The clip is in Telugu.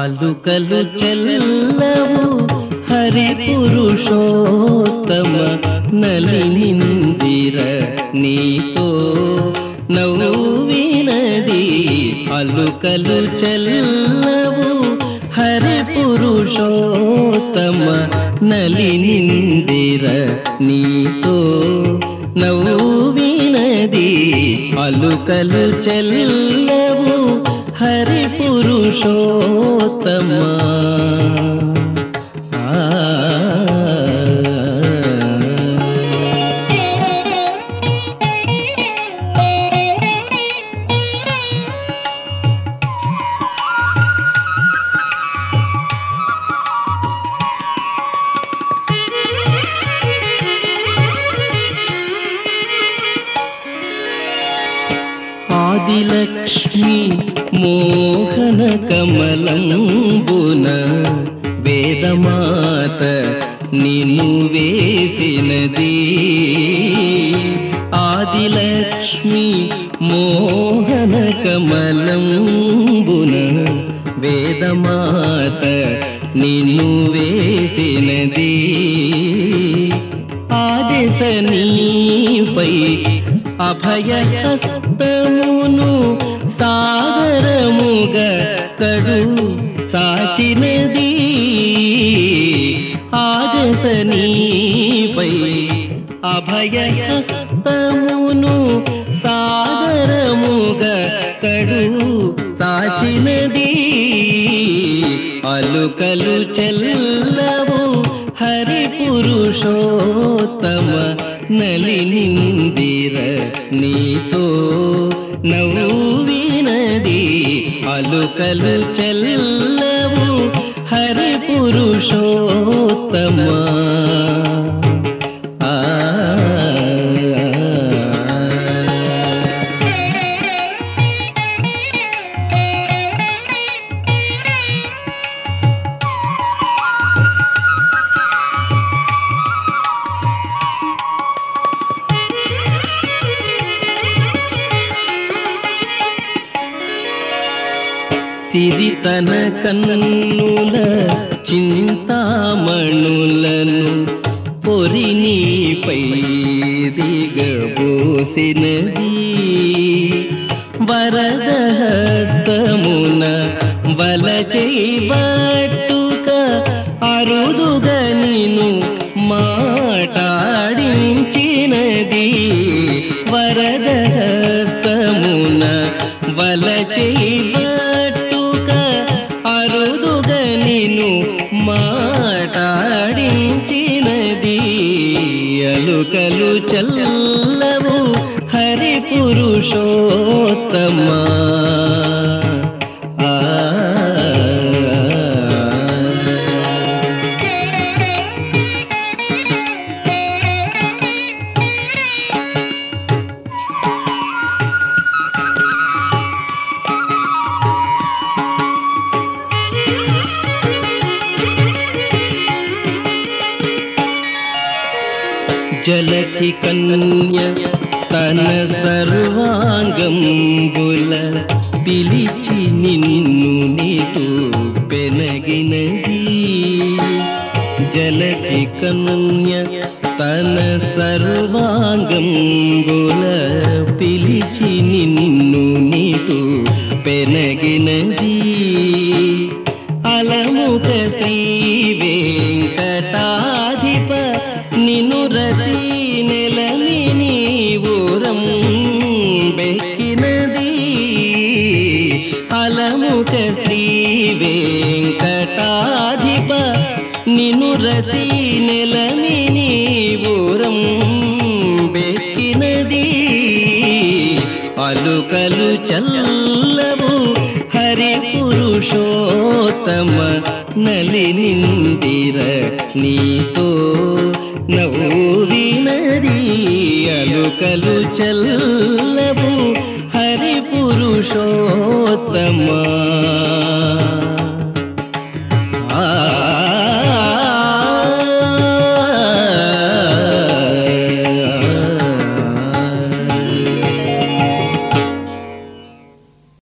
అలుకలు చెల్లవు హరి పురుషోత్తమ నలినిందిర నీతో. నవ్వినది అలుకలు చెల్లవు హరి పురుషోత్తమ నలినిందిర నీతో. నవ్వినది అలుకలు చెల్లవు పురుషోత్తమ ఆదిలక్ష్మి మోహన కమలంబున వేదమాత నిన్ను వేసినది. ఆదిలక్ష్మి మోహన కమలంబున వేదమాత నిన్ను వేసినది. ఆదేశ నీపై అభయహస్తమును సాగరముగ కడు సాచినది ఆదేశ నీపై అభయహస్తమును సాగరముగ కడు సాచినది అలుకలు చెల్లవు హరి పురుషోత్తమ నలినిందిర నీతో నవ్వినది అలుకలు చెల్లవు హరి పురుషోత్తమ ఆ సిరితన కన్నుల చింతామణులను పొరినీపై దిగబోసినది. వరదహస్తమున వలచేబట్టుక అరుదుగా నిను మాటాడించినది. వరదహస్తమున వలచేబట్టుక అలుకలు చల్లవు జలకి కన్య తన సర్వాంగంబుల పిలిచి నిన్ను నీటు పెనగినది జలకి కన్య తన సర్వాంగంబుల పిలిచి నిన్ను నీటు పెనగినది అలముక శ్రీ నిను రతి నెలని నీవురం బెక్కినది అలుకలు చల్లవు హరి పురుషోత్తమ నలి నిందిర నీతో నవ్వినది. అలుకలు చల్లవు హరి పురుషోత్తమా